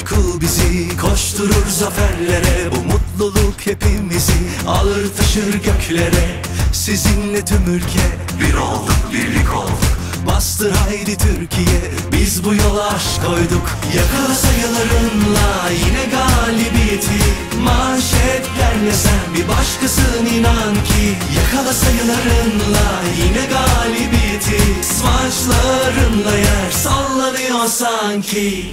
Uyku bizi koşturur zaferlere Bu mutluluk hepimizi. Alır taşır göklere Sizinle tüm ülke bir olduk birlik olduk. Bastır haydi Türkiye. Biz bu yola aşk koyduk. Yakala sayılarınla yine galibiyeti. Manşetlerle sen bir başkasın inan ki. Yakala sayılarınla yine galibiyeti. Smaçlarınla yer sallanıyor sanki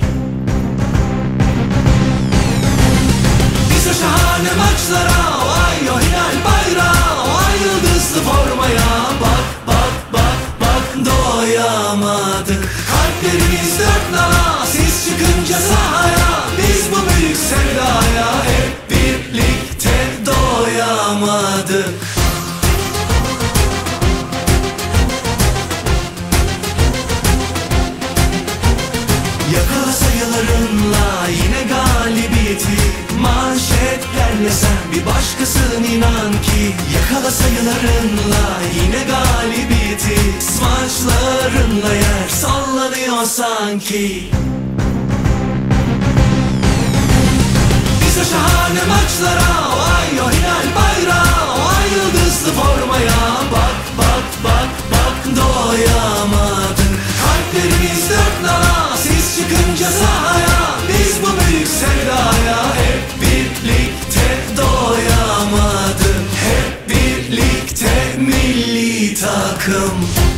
şahane maçlara o ay o hilal bayrağı o ay yıldızlı formaya. Bak bak bak bak doyamadık. Kalplerimiz dört nala siz çıkınca sahaya. Biz bu büyük sevdaya hep birlikte doyamadık Manşetlerle sen bir başkasın inan ki. Yakala sayılarınla yine galibiyeti. Smaçlarınla yer sallanıyor sanki come